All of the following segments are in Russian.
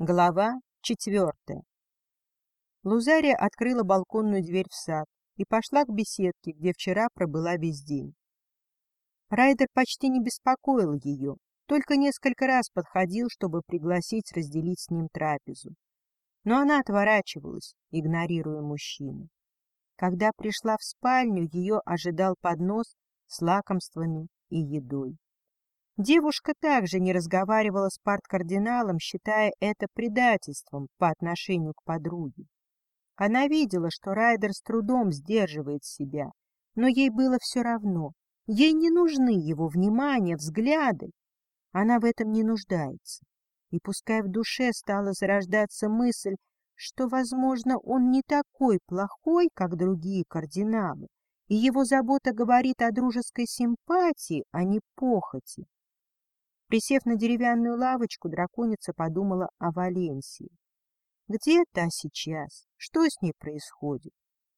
Глава четвертая. Лузария открыла балконную дверь в сад и пошла к беседке, где вчера пробыла весь день. Райдер почти не беспокоил ее, только несколько раз подходил, чтобы пригласить разделить с ним трапезу. Но она отворачивалась, игнорируя мужчину. Когда пришла в спальню, ее ожидал поднос с лакомствами и едой. Девушка также не разговаривала с парткардиналом, считая это предательством по отношению к подруге. Она видела, что Райдер с трудом сдерживает себя, но ей было все равно. Ей не нужны его внимание, взгляды. Она в этом не нуждается. И пускай в душе стала зарождаться мысль, что, возможно, он не такой плохой, как другие кардиналы, и его забота говорит о дружеской симпатии, а не похоти. Присев на деревянную лавочку, драконица подумала о Валенсии. Где та сейчас? Что с ней происходит?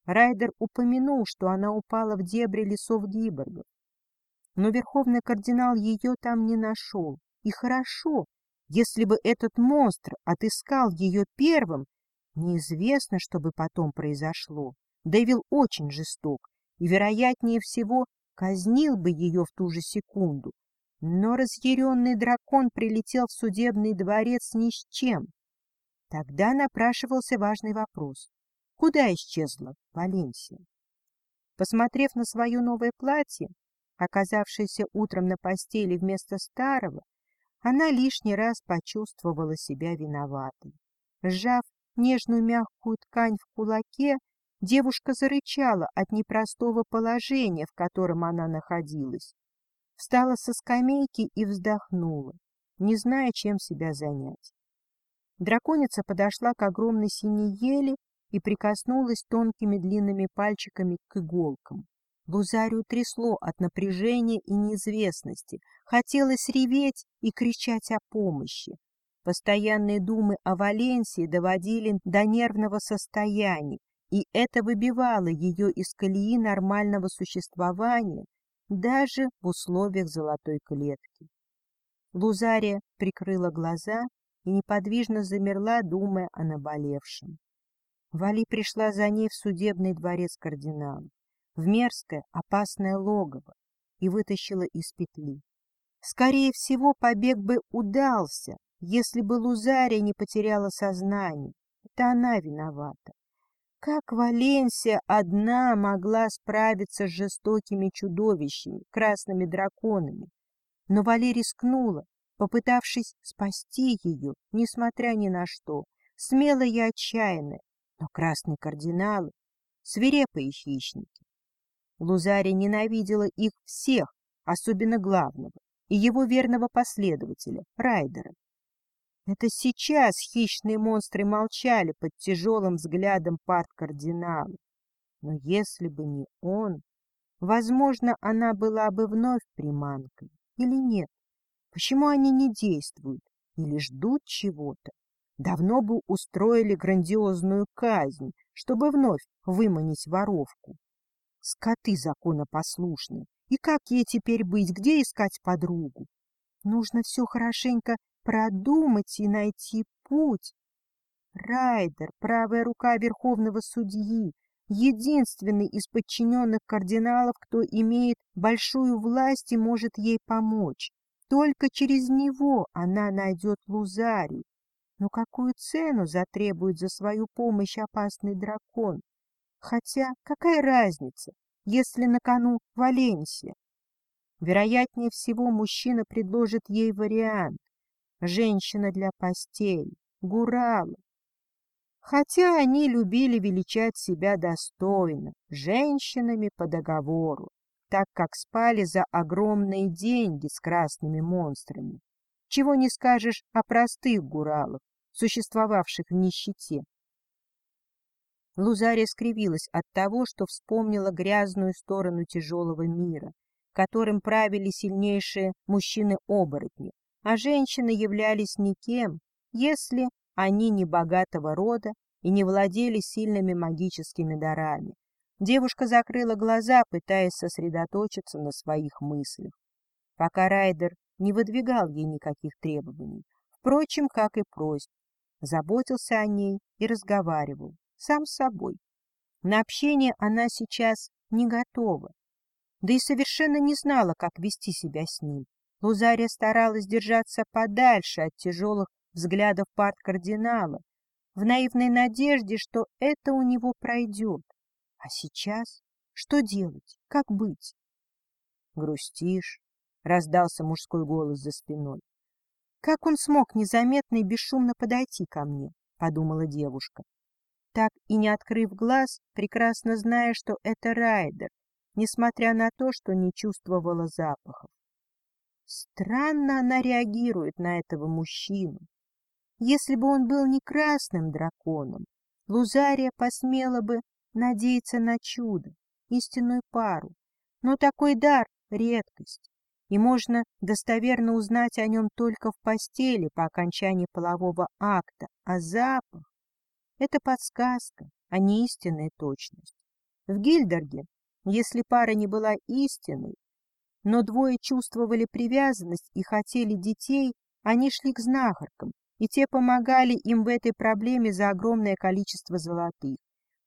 Райдер упомянул, что она упала в дебри лесов Гиборгов. Но верховный кардинал ее там не нашел. И хорошо, если бы этот монстр отыскал ее первым, неизвестно, что бы потом произошло. Дэвил очень жесток и, вероятнее всего, казнил бы ее в ту же секунду, но разъяренный дракон прилетел в судебный дворец ни с чем. Тогда напрашивался важный вопрос. Куда исчезла Валенсия? Посмотрев на свое новое платье, оказавшееся утром на постели вместо старого, она лишний раз почувствовала себя виноватой. Сжав нежную мягкую ткань в кулаке, девушка зарычала от непростого положения, в котором она находилась, встала со скамейки и вздохнула, не зная, чем себя занять. Драконица подошла к огромной синей ели и прикоснулась тонкими длинными пальчиками к иголкам. Лузарию трясло от напряжения и неизвестности, хотелось реветь и кричать о помощи. Постоянные думы о Валенсии доводили до нервного состояния, и это выбивало ее из колеи нормального существования, даже в условиях золотой клетки. Лузария прикрыла глаза и неподвижно замерла, думая о наболевшем. Вали пришла за ней в судебный дворец кардинала, в мерзкое, опасное логово, и вытащила из петли. Скорее всего, побег бы удался, если бы Лузария не потеряла сознание. Это она виновата. Как Валенсия одна могла справиться с жестокими чудовищами, красными драконами? Но Вали рискнула, попытавшись спасти ее, несмотря ни на что, смело и отчаянно, но красные кардиналы — свирепые хищники. Лузария ненавидела их всех, особенно главного, и его верного последователя, Райдера. Это сейчас хищные монстры молчали под тяжелым взглядом парт-кардинала. Но если бы не он, возможно, она была бы вновь приманкой. Или нет? Почему они не действуют или ждут чего-то? Давно бы устроили грандиозную казнь, чтобы вновь выманить воровку. Скоты законопослушные. И как ей теперь быть, где искать подругу? Нужно все хорошенько продумать и найти путь. Райдер, правая рука верховного судьи, единственный из подчиненных кардиналов, кто имеет большую власть и может ей помочь. Только через него она найдет Лузарий. Но какую цену затребует за свою помощь опасный дракон? Хотя какая разница, если на кону Валенсия? Вероятнее всего, мужчина предложит ей вариант женщина для постели, гуралы. Хотя они любили величать себя достойно, женщинами по договору, так как спали за огромные деньги с красными монстрами. Чего не скажешь о простых гуралах, существовавших в нищете. Лузария скривилась от того, что вспомнила грязную сторону тяжелого мира, которым правили сильнейшие мужчины-оборотни, а женщины являлись никем, если они не богатого рода и не владели сильными магическими дарами. Девушка закрыла глаза, пытаясь сосредоточиться на своих мыслях, пока Райдер не выдвигал ей никаких требований, впрочем, как и просьб. заботился о ней и разговаривал, сам с собой. На общение она сейчас не готова, да и совершенно не знала, как вести себя с ним. Лузария старалась держаться подальше от тяжелых взглядов парт-кардинала, в наивной надежде, что это у него пройдет. А сейчас что делать? Как быть? — Грустишь? — раздался мужской голос за спиной. Как он смог незаметно и бесшумно подойти ко мне? — подумала девушка. Так и не открыв глаз, прекрасно зная, что это Райдер, несмотря на то, что не чувствовала запахов. Странно она реагирует на этого мужчину. Если бы он был не красным драконом, Лузария посмела бы надеяться на чудо, истинную пару. Но такой дар — редкость, и можно достоверно узнать о нем только в постели по окончании полового акта, а запах — это подсказка, а не истинная точность. В Гильдерге, если пара не была истинной, но двое чувствовали привязанность и хотели детей, они шли к знахаркам, и те помогали им в этой проблеме за огромное количество золотых.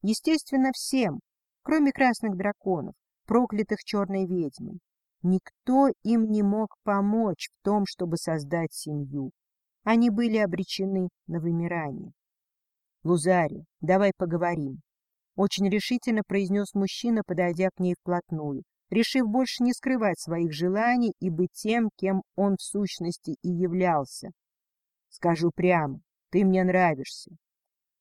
Естественно, всем, кроме красных драконов, проклятых черной ведьмой. Никто им не мог помочь в том, чтобы создать семью. Они были обречены на вымирание. — Лузари, давай поговорим. Очень решительно произнес мужчина, подойдя к ней вплотную, решив больше не скрывать своих желаний и быть тем, кем он в сущности и являлся. Скажу прямо, ты мне нравишься.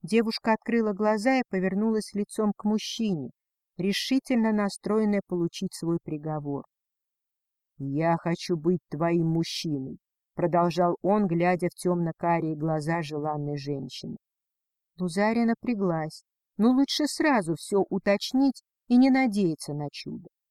Девушка открыла глаза и повернулась лицом к мужчине, решительно настроенная получить свой приговор. — Я хочу быть твоим мужчиной, — продолжал он, глядя в темно-карие глаза желанной женщины. Лузария напряглась, но лучше сразу все уточнить и не надеяться на чудо. —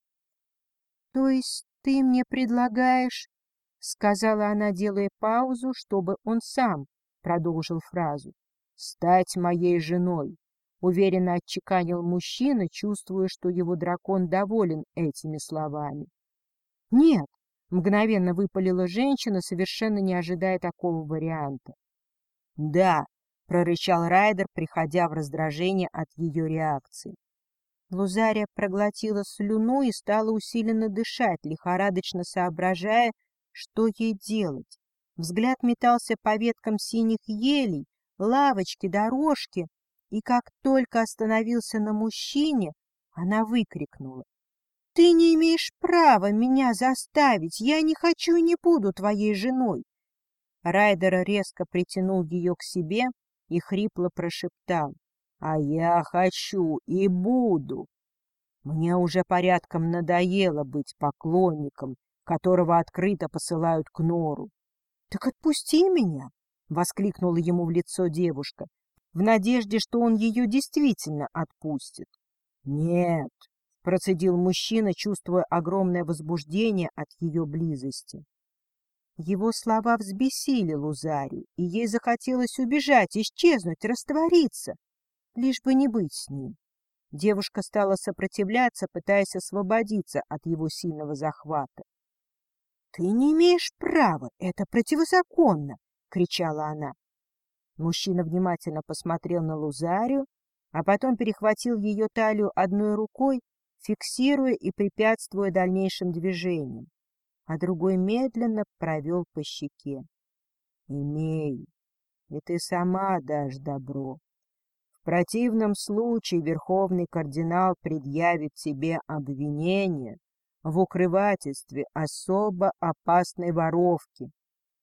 То есть ты мне предлагаешь — сказала она, делая паузу, чтобы он сам продолжил фразу. — Стать моей женой, — уверенно отчеканил мужчина, чувствуя, что его дракон доволен этими словами. — Нет, — мгновенно выпалила женщина, совершенно не ожидая такого варианта. — Да, — прорычал Райдер, приходя в раздражение от ее реакции. Лузария проглотила слюну и стала усиленно дышать, лихорадочно соображая, что ей делать? Взгляд метался по веткам синих елей, лавочки, дорожки, и как только остановился на мужчине, она выкрикнула. — Ты не имеешь права меня заставить, я не хочу и не буду твоей женой. Райдер резко притянул ее к себе и хрипло прошептал. — А я хочу и буду. Мне уже порядком надоело быть поклонником которого открыто посылают к нору. — Так отпусти меня! — воскликнула ему в лицо девушка, в надежде, что он ее действительно отпустит. — Нет, — процедил мужчина, чувствуя огромное возбуждение от ее близости. Его слова взбесили Лузарию, и ей захотелось убежать, исчезнуть, раствориться, лишь бы не быть с ним. Девушка стала сопротивляться, пытаясь освободиться от его сильного захвата. — Ты не имеешь права, это противозаконно! — кричала она. Мужчина внимательно посмотрел на Лузарию, а потом перехватил ее талию одной рукой, фиксируя и препятствуя дальнейшим движениям, а другой медленно провел по щеке. — Имей, и ты сама дашь добро. Противном случае верховный кардинал предъявит тебе обвинение, в укрывательстве особо опасной воровки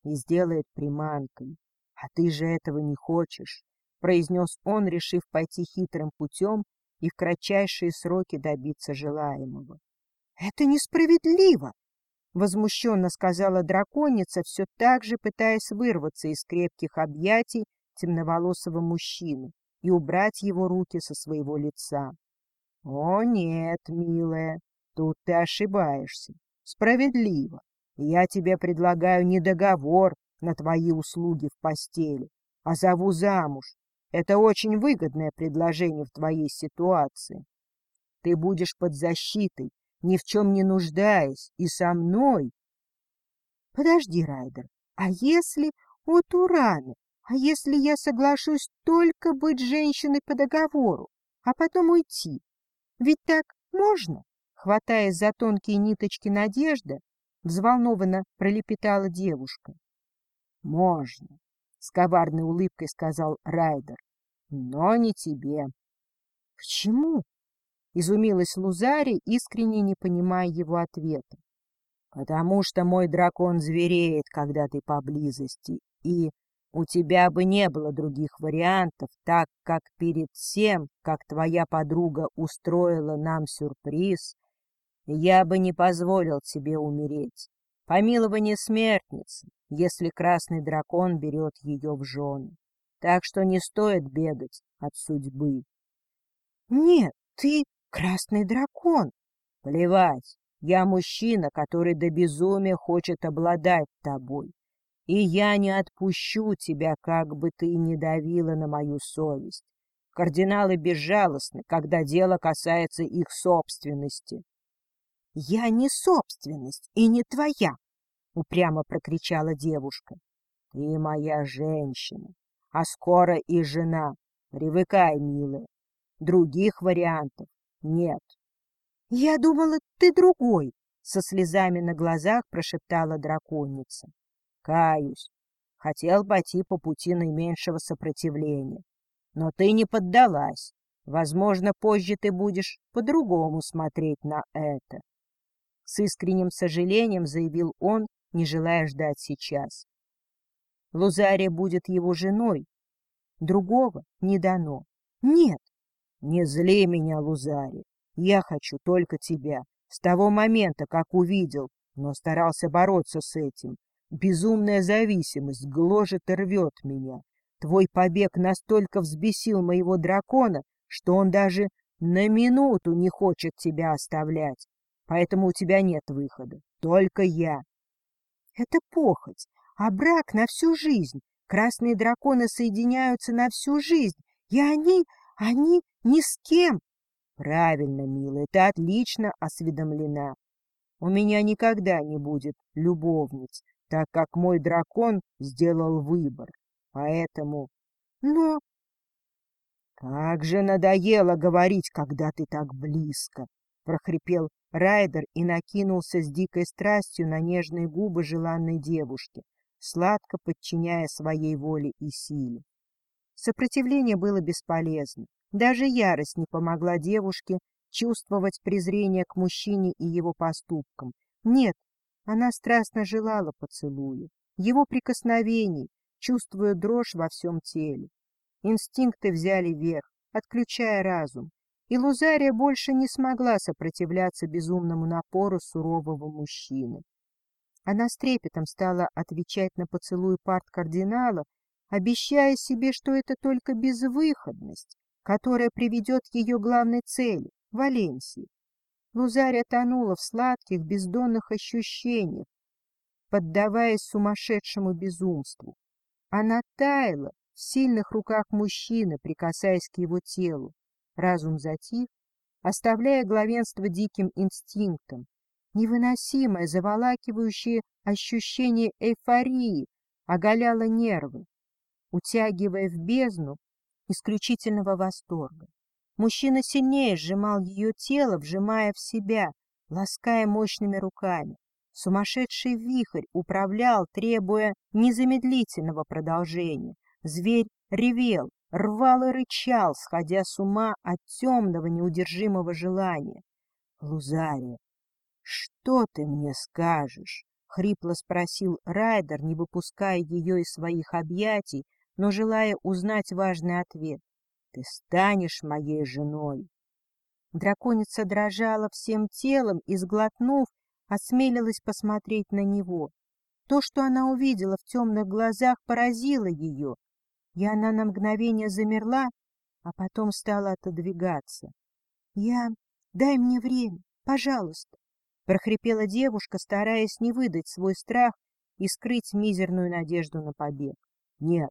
и сделает приманкой. А ты же этого не хочешь, — произнес он, решив пойти хитрым путем и в кратчайшие сроки добиться желаемого. — Это несправедливо! — возмущенно сказала драконица, все так же пытаясь вырваться из крепких объятий темноволосого мужчины и убрать его руки со своего лица. — О нет, милая, Тут ты ошибаешься. Справедливо. Я тебе предлагаю не договор на твои услуги в постели, а зову замуж. Это очень выгодное предложение в твоей ситуации. Ты будешь под защитой, ни в чем не нуждаясь, и со мной. Подожди, Райдер, а если от Ураны А если я соглашусь только быть женщиной по договору, а потом уйти? Ведь так можно? Хватаясь за тонкие ниточки надежды, взволнованно пролепетала девушка. — Можно, — с коварной улыбкой сказал Райдер, — но не тебе. — Почему? — изумилась Лузари, искренне не понимая его ответа. — Потому что мой дракон звереет, когда ты поблизости, и у тебя бы не было других вариантов, так как перед тем, как твоя подруга устроила нам сюрприз, я бы не позволил тебе умереть. Помилование смертницы, если красный дракон берет ее в жены. Так что не стоит бегать от судьбы. — Нет, ты красный дракон. Плевать, я мужчина, который до безумия хочет обладать тобой и я не отпущу тебя, как бы ты ни давила на мою совесть. Кардиналы безжалостны, когда дело касается их собственности. — Я не собственность и не твоя, — упрямо прокричала девушка. — Ты моя женщина, а скоро и жена. Привыкай, милая. Других вариантов нет. — Я думала, ты другой, — со слезами на глазах прошептала драконица. Каюсь. Хотел пойти по пути наименьшего сопротивления. Но ты не поддалась. Возможно, позже ты будешь по-другому смотреть на это. С искренним сожалением заявил он, не желая ждать сейчас. Лузария будет его женой. Другого не дано. Нет. Не зли меня, Лузария. Я хочу только тебя. С того момента, как увидел, но старался бороться с этим. Безумная зависимость гложет и рвет меня. Твой побег настолько взбесил моего дракона, что он даже на минуту не хочет тебя оставлять. Поэтому у тебя нет выхода. Только я. Это похоть, а брак на всю жизнь. Красные драконы соединяются на всю жизнь, и они, они ни с кем. Правильно, милая, ты отлично осведомлена. У меня никогда не будет любовниц, так как мой дракон сделал выбор. Поэтому... Но... «Как же надоело говорить, когда ты так близко!» — прохрипел Райдер и накинулся с дикой страстью на нежные губы желанной девушки, сладко подчиняя своей воле и силе. Сопротивление было бесполезно. Даже ярость не помогла девушке чувствовать презрение к мужчине и его поступкам. Нет, она страстно желала поцелуя, его прикосновений, чувствуя дрожь во всем теле. Инстинкты взяли верх, отключая разум, и Лузария больше не смогла сопротивляться безумному напору сурового мужчины. Она с трепетом стала отвечать на поцелуй парт-кардинала, обещая себе, что это только безвыходность, которая приведет к ее главной цели — Валенсии. Лузаря тонула в сладких, бездонных ощущениях, поддаваясь сумасшедшему безумству. Она таяла в сильных руках мужчины, прикасаясь к его телу. Разум затих, оставляя главенство диким инстинктам. Невыносимое, заволакивающее ощущение эйфории оголяло нервы, утягивая в бездну исключительного восторга. Мужчина сильнее сжимал ее тело, вжимая в себя, лаская мощными руками. Сумасшедший вихрь управлял, требуя незамедлительного продолжения. Зверь ревел, рвал и рычал, сходя с ума от темного неудержимого желания. — Лузария, что ты мне скажешь? — хрипло спросил Райдер, не выпуская ее из своих объятий, но желая узнать важный ответ. Ты станешь моей женой. Драконица дрожала всем телом и, сглотнув, осмелилась посмотреть на него. То, что она увидела в темных глазах, поразило ее, и она на мгновение замерла, а потом стала отодвигаться. — Я... Дай мне время, пожалуйста, — прохрипела девушка, стараясь не выдать свой страх и скрыть мизерную надежду на побег. — Нет,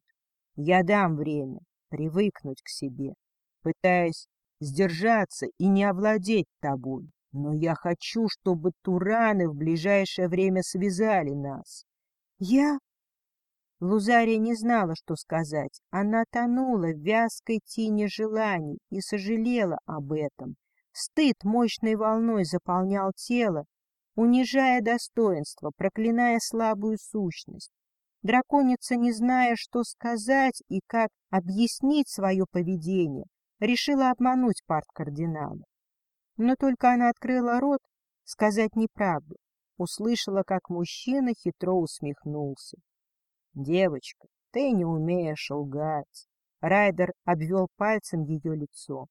я дам время привыкнуть к себе, пытаясь сдержаться и не овладеть тобой. Но я хочу, чтобы тураны в ближайшее время связали нас. Я... Лузария не знала, что сказать. Она тонула в вязкой тени желаний и сожалела об этом. Стыд мощной волной заполнял тело, унижая достоинство, проклиная слабую сущность. Драконица, не зная, что сказать и как объяснить свое поведение, решила обмануть парт-кардинала. Но только она открыла рот сказать неправду, услышала, как мужчина хитро усмехнулся. «Девочка, ты не умеешь лгать!» Райдер обвел пальцем ее лицо.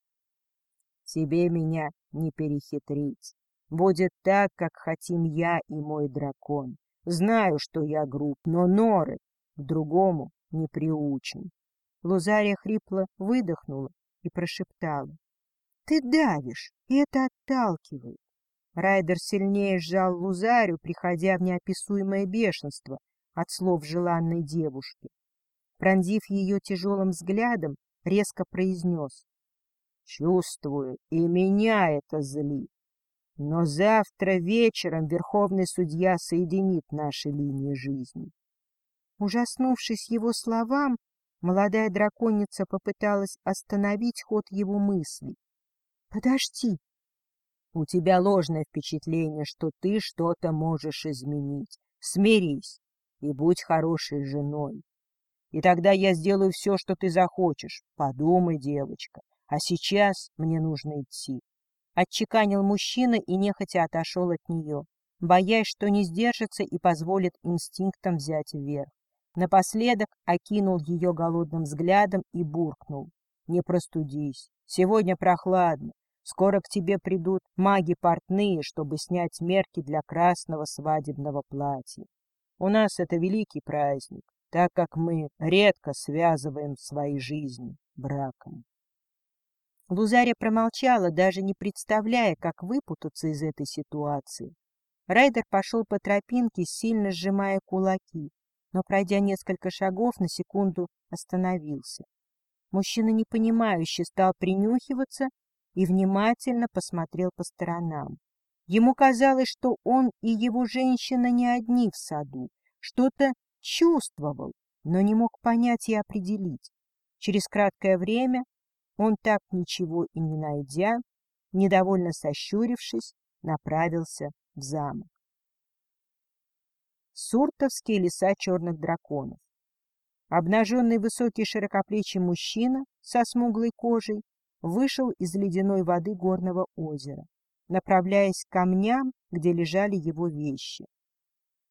«Тебе меня не перехитрить. Будет так, как хотим я и мой дракон. Знаю, что я груб, но норы к другому не приучен». Лузария хрипло выдохнула и прошептала. «Ты давишь, и это отталкивает». Райдер сильнее сжал Лузарию, приходя в неописуемое бешенство — от слов желанной девушки. Пронзив ее тяжелым взглядом, резко произнес. «Чувствую, и меня это злит. Но завтра вечером Верховный Судья соединит наши линии жизни». Ужаснувшись его словам, молодая драконица попыталась остановить ход его мыслей. «Подожди!» «У тебя ложное впечатление, что ты что-то можешь изменить. Смирись и будь хорошей женой. И тогда я сделаю все, что ты захочешь. Подумай, девочка. А сейчас мне нужно идти. Отчеканил мужчина и нехотя отошел от нее, боясь, что не сдержится и позволит инстинктам взять вверх. Напоследок окинул ее голодным взглядом и буркнул. «Не простудись. Сегодня прохладно. Скоро к тебе придут маги-портные, чтобы снять мерки для красного свадебного платья. У нас это великий праздник, так как мы редко связываем свои жизни браком. Лузаря промолчала, даже не представляя, как выпутаться из этой ситуации. Райдер пошел по тропинке, сильно сжимая кулаки, но, пройдя несколько шагов, на секунду остановился. Мужчина непонимающе стал принюхиваться и внимательно посмотрел по сторонам. Ему казалось, что он и его женщина не одни в саду, что-то чувствовал, но не мог понять и определить. Через краткое время он, так ничего и не найдя, недовольно сощурившись, направился в замок. Суртовские леса черных драконов. Обнаженный высокий широкоплечий мужчина со смуглой кожей вышел из ледяной воды горного озера направляясь к камням, где лежали его вещи.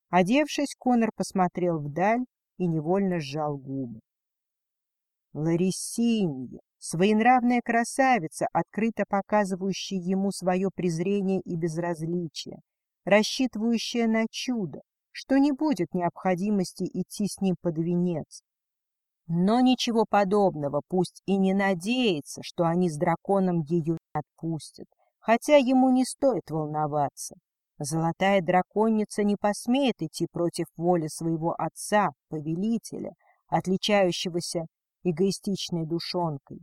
Одевшись, Конор посмотрел вдаль и невольно сжал губы. Ларисинья, своенравная красавица, открыто показывающая ему свое презрение и безразличие, рассчитывающая на чудо, что не будет необходимости идти с ним под венец. Но ничего подобного, пусть и не надеется, что они с драконом ее не отпустят, хотя ему не стоит волноваться. Золотая драконица не посмеет идти против воли своего отца, повелителя, отличающегося эгоистичной душонкой.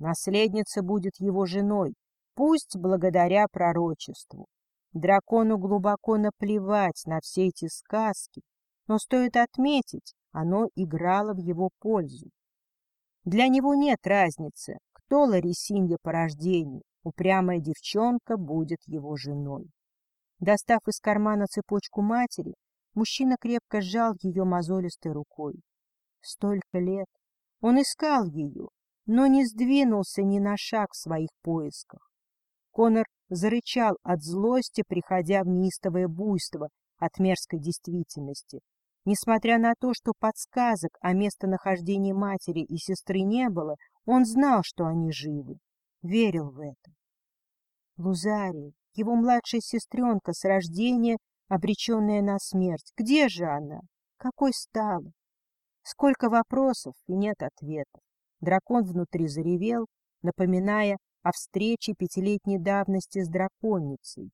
Наследница будет его женой, пусть благодаря пророчеству. Дракону глубоко наплевать на все эти сказки, но стоит отметить, оно играло в его пользу. Для него нет разницы, кто Ларисинья по рождению, Упрямая девчонка будет его женой. Достав из кармана цепочку матери, мужчина крепко сжал ее мозолистой рукой. Столько лет он искал ее, но не сдвинулся ни на шаг в своих поисках. Конор зарычал от злости, приходя в неистовое буйство от мерзкой действительности. Несмотря на то, что подсказок о местонахождении матери и сестры не было, он знал, что они живы верил в это. Лузарий, его младшая сестренка с рождения, обреченная на смерть. Где же она? Какой стала? Сколько вопросов и нет ответов. Дракон внутри заревел, напоминая о встрече пятилетней давности с драконицей.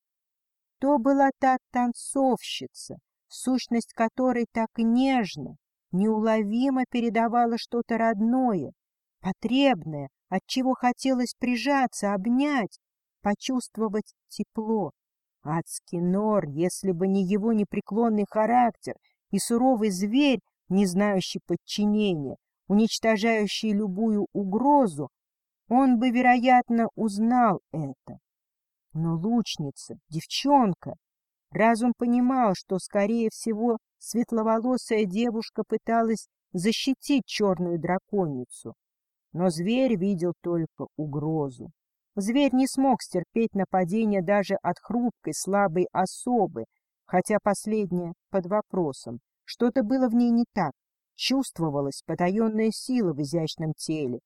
То была та танцовщица, сущность которой так нежно, неуловимо передавала что-то родное, потребное, отчего хотелось прижаться, обнять, почувствовать тепло. Адский нор, если бы не его непреклонный характер и суровый зверь, не знающий подчинения, уничтожающий любую угрозу, он бы, вероятно, узнал это. Но лучница, девчонка, разум понимал, что, скорее всего, светловолосая девушка пыталась защитить черную драконицу. Но зверь видел только угрозу. Зверь не смог стерпеть нападение даже от хрупкой, слабой особы, хотя последняя под вопросом. Что-то было в ней не так. Чувствовалась потаенная сила в изящном теле.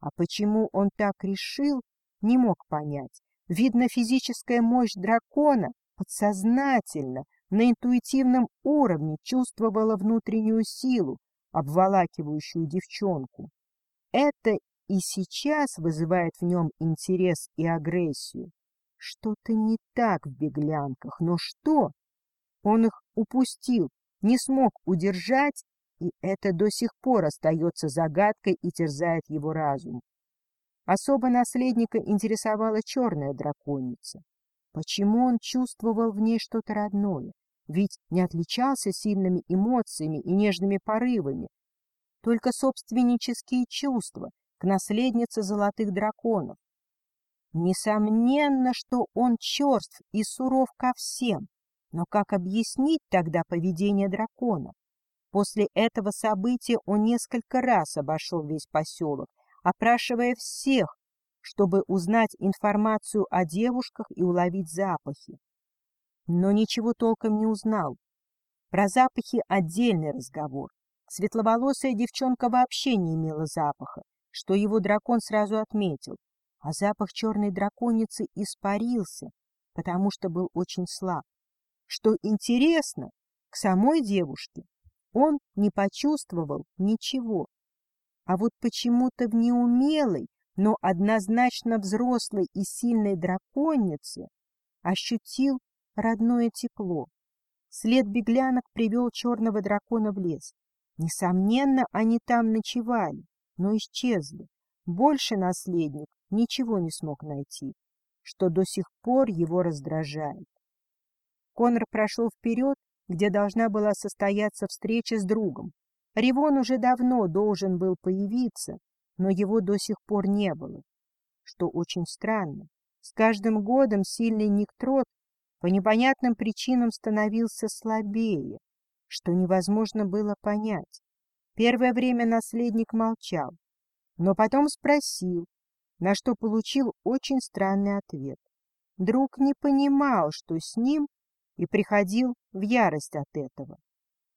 А почему он так решил, не мог понять. Видно, физическая мощь дракона подсознательно, на интуитивном уровне чувствовала внутреннюю силу, обволакивающую девчонку. Это и сейчас вызывает в нем интерес и агрессию. Что-то не так в беглянках, но что? Он их упустил, не смог удержать, и это до сих пор остается загадкой и терзает его разум. Особо наследника интересовала черная драконица. Почему он чувствовал в ней что-то родное? Ведь не отличался сильными эмоциями и нежными порывами. Только собственнические чувства к наследнице золотых драконов. Несомненно, что он черств и суров ко всем, но как объяснить тогда поведение дракона? После этого события он несколько раз обошел весь поселок, опрашивая всех, чтобы узнать информацию о девушках и уловить запахи. Но ничего толком не узнал. Про запахи отдельный разговор. Светловолосая девчонка вообще не имела запаха, что его дракон сразу отметил, а запах черной драконицы испарился, потому что был очень слаб. Что интересно, к самой девушке он не почувствовал ничего. А вот почему-то в неумелой, но однозначно взрослой и сильной драконице ощутил родное тепло. След беглянок привел черного дракона в лес. Несомненно, они там ночевали, но исчезли. Больше наследник ничего не смог найти, что до сих пор его раздражает. Конор прошел вперед, где должна была состояться встреча с другом. Ривон уже давно должен был появиться, но его до сих пор не было. Что очень странно. С каждым годом сильный Никтрот по непонятным причинам становился слабее, что невозможно было понять. Первое время наследник молчал, но потом спросил, на что получил очень странный ответ. Друг не понимал, что с ним и приходил в ярость от этого.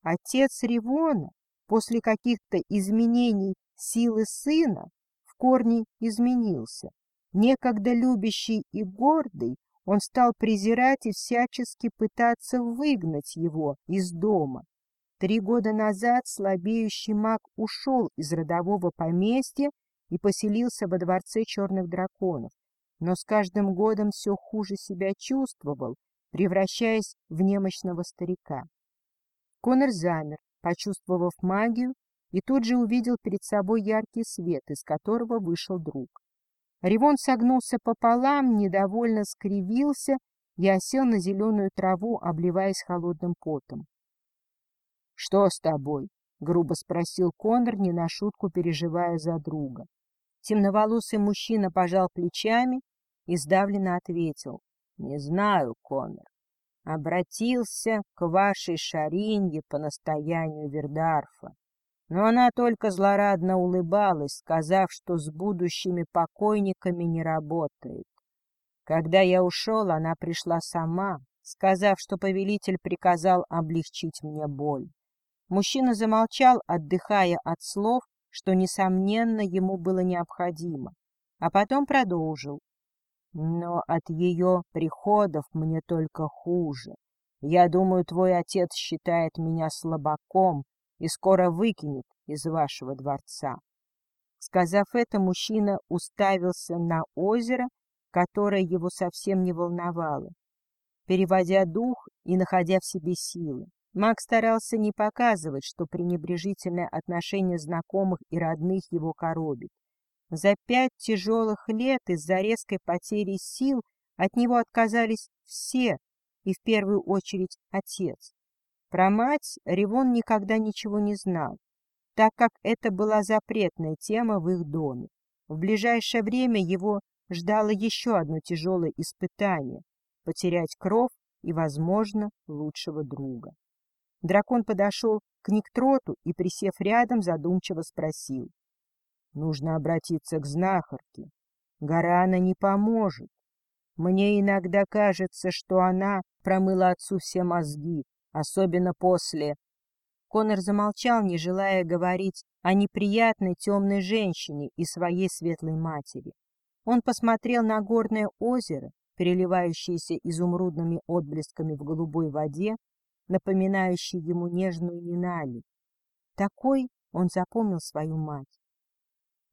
Отец Ривона после каких-то изменений силы сына в корне изменился. Некогда любящий и гордый, он стал презирать и всячески пытаться выгнать его из дома. Три года назад слабеющий маг ушел из родового поместья и поселился во дворце черных драконов, но с каждым годом все хуже себя чувствовал превращаясь в немощного старика. Конор замер, почувствовав магию, и тут же увидел перед собой яркий свет, из которого вышел друг. Ривон согнулся пополам, недовольно скривился и осел на зеленую траву, обливаясь холодным потом. — Что с тобой? — грубо спросил Конор, не на шутку переживая за друга. Темноволосый мужчина пожал плечами и сдавленно ответил. Не знаю, Конор. Обратился к вашей Шаринье по настоянию Вердарфа. Но она только злорадно улыбалась, сказав, что с будущими покойниками не работает. Когда я ушел, она пришла сама, сказав, что повелитель приказал облегчить мне боль. Мужчина замолчал, отдыхая от слов, что, несомненно, ему было необходимо, а потом продолжил. Но от ее приходов мне только хуже. Я думаю, твой отец считает меня слабаком и скоро выкинет из вашего дворца. Сказав это, мужчина уставился на озеро, которое его совсем не волновало. Переводя дух и находя в себе силы, маг старался не показывать, что пренебрежительное отношение знакомых и родных его коробит. За пять тяжелых лет из-за резкой потери сил от него отказались все, и в первую очередь отец. Про мать Ревон никогда ничего не знал, так как это была запретная тема в их доме. В ближайшее время его ждало еще одно тяжелое испытание — потерять кров и, возможно, лучшего друга. Дракон подошел к Никтроту и, присев рядом, задумчиво спросил. — Нужно обратиться к знахарке. Гарана не поможет. Мне иногда кажется, что она промыла отцу все мозги, особенно после... Конор замолчал, не желая говорить о неприятной темной женщине и своей светлой матери. Он посмотрел на горное озеро, переливающееся изумрудными отблесками в голубой воде, напоминающей ему нежную Нинали. Такой он запомнил свою мать.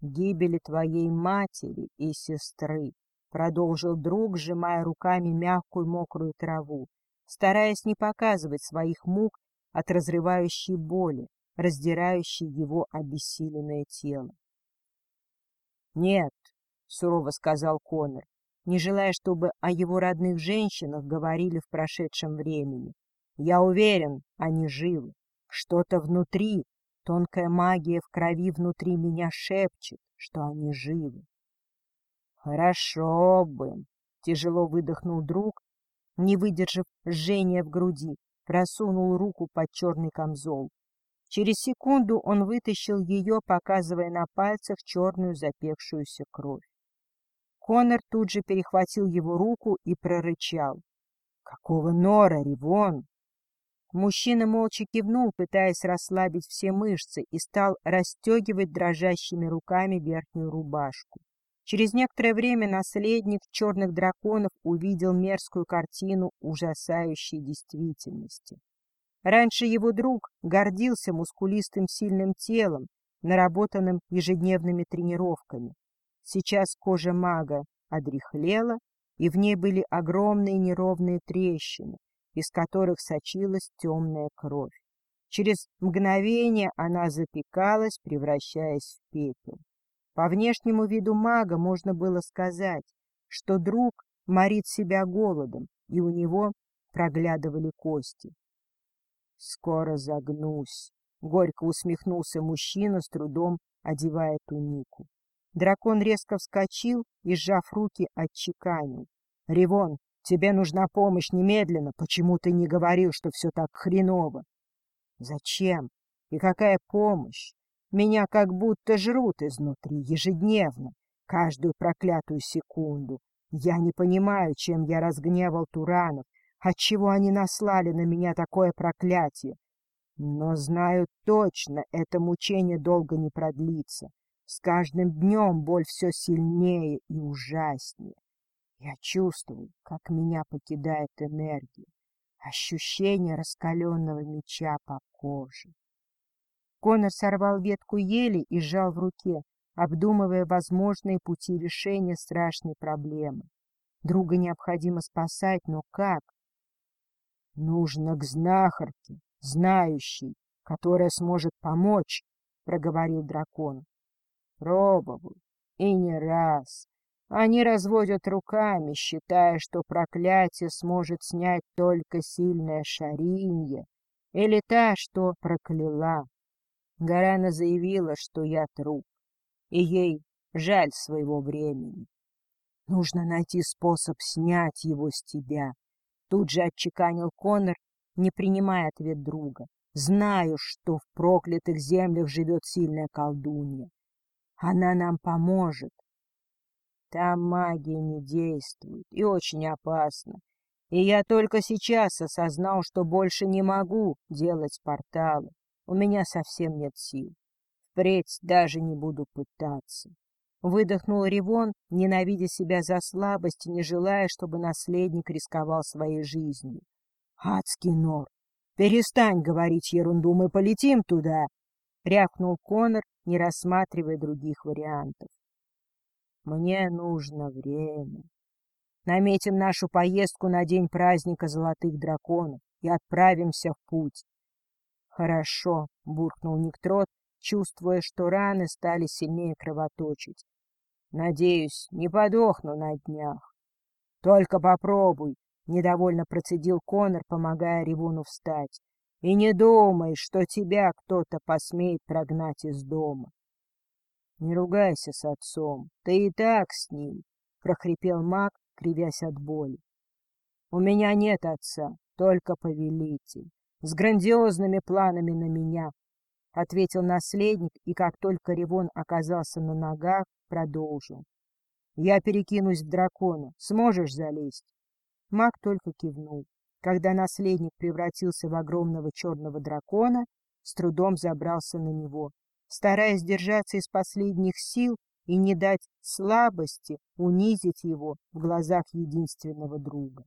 «Гибели твоей матери и сестры», — продолжил друг, сжимая руками мягкую мокрую траву, стараясь не показывать своих мук от разрывающей боли, раздирающей его обессиленное тело. «Нет», — сурово сказал Конор, не желая, чтобы о его родных женщинах говорили в прошедшем времени. «Я уверен, они живы. Что-то внутри, тонкая магия в крови внутри меня шепчет, что они живы». «Хорошо бы», — тяжело выдохнул друг, не выдержав жжения в груди, просунул руку под черный камзол. Через секунду он вытащил ее, показывая на пальцах черную запекшуюся кровь. Конор тут же перехватил его руку и прорычал. — Какого нора, Ривон? Мужчина молча кивнул, пытаясь расслабить все мышцы, и стал расстегивать дрожащими руками верхнюю рубашку. Через некоторое время наследник черных драконов увидел мерзкую картину ужасающей действительности. Раньше его друг гордился мускулистым сильным телом, наработанным ежедневными тренировками. Сейчас кожа мага одряхлела, и в ней были огромные неровные трещины, из которых сочилась темная кровь. Через мгновение она запекалась, превращаясь в пепел. По внешнему виду мага можно было сказать, что друг морит себя голодом, и у него проглядывали кости. «Скоро загнусь», — горько усмехнулся мужчина, с трудом одевая тунику. Дракон резко вскочил и, сжав руки, отчеканил. — Ревон, тебе нужна помощь немедленно. Почему ты не говорил, что все так хреново? — Зачем? И какая помощь? Меня как будто жрут изнутри ежедневно, каждую проклятую секунду. Я не понимаю, чем я разгневал Туранов, отчего они наслали на меня такое проклятие. Но знаю точно, это мучение долго не продлится. С каждым днем боль все сильнее и ужаснее. Я чувствую, как меня покидает энергия, ощущение раскаленного меча по коже. Конор сорвал ветку ели и сжал в руке, обдумывая возможные пути решения страшной проблемы. Друга необходимо спасать, но как? Нужно к знахарке, знающей, которая сможет помочь, — проговорил дракон. Пробовал. И не раз. Они разводят руками, считая, что проклятие сможет снять только сильная шаринья или та, что прокляла. Гарана заявила, что я труп, и ей жаль своего времени. Нужно найти способ снять его с тебя. Тут же отчеканил Конор, не принимая ответ друга. Знаю, что в проклятых землях живет сильная колдунья. Она нам поможет. Там магия не действует и очень опасно. И я только сейчас осознал, что больше не могу делать порталы. У меня совсем нет сил. Впредь даже не буду пытаться. Выдохнул Ривон, ненавидя себя за слабость и не желая, чтобы наследник рисковал своей жизнью. Адский нор! Перестань говорить ерунду, мы полетим туда! — рявкнул Конор, не рассматривая других вариантов. «Мне нужно время. Наметим нашу поездку на день праздника Золотых Драконов и отправимся в путь». «Хорошо», — буркнул Никтрот, чувствуя, что раны стали сильнее кровоточить. «Надеюсь, не подохну на днях». «Только попробуй», — недовольно процедил Конор, помогая Ревуну встать. И не думай, что тебя кто-то посмеет прогнать из дома. — Не ругайся с отцом, ты и так с ним, — прохрипел маг, кривясь от боли. — У меня нет отца, только повелитель, с грандиозными планами на меня, — ответил наследник, и как только Ревон оказался на ногах, продолжил. — Я перекинусь в дракона, сможешь залезть? Маг только кивнул. Когда наследник превратился в огромного черного дракона, с трудом забрался на него, стараясь держаться из последних сил и не дать слабости унизить его в глазах единственного друга.